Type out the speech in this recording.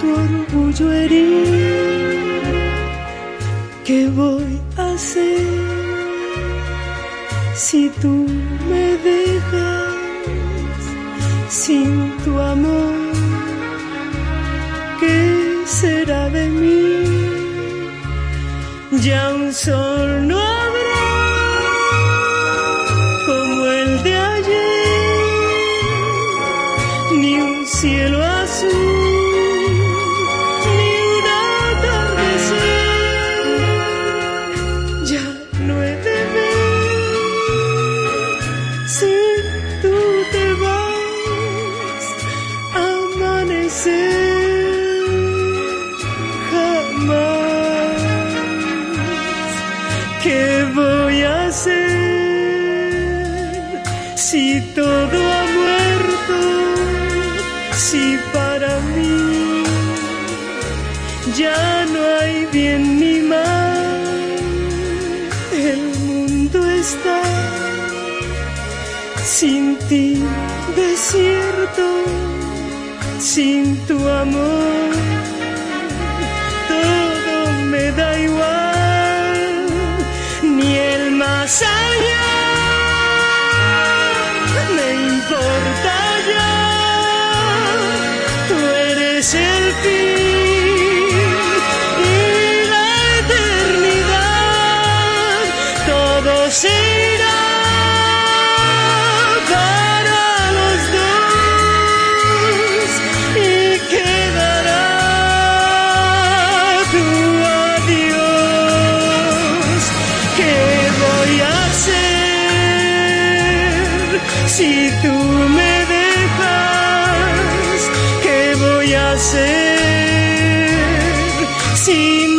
tu orgullo herir. ¿Qué voy a hacer si tú me dejas sin tu amor? ¿Qué será de mí? Ya un sol no. Si todo ha muerto, si para mí ya no hay bien ni mal, el mundo está sin ti desierto, sin amor, todo me da igual, ni el más allá. Me importa ya, tú eres el fin y la eternidad, todo se ¿Qué voy a hacer si tú me dejas? ¿Qué voy a hacer si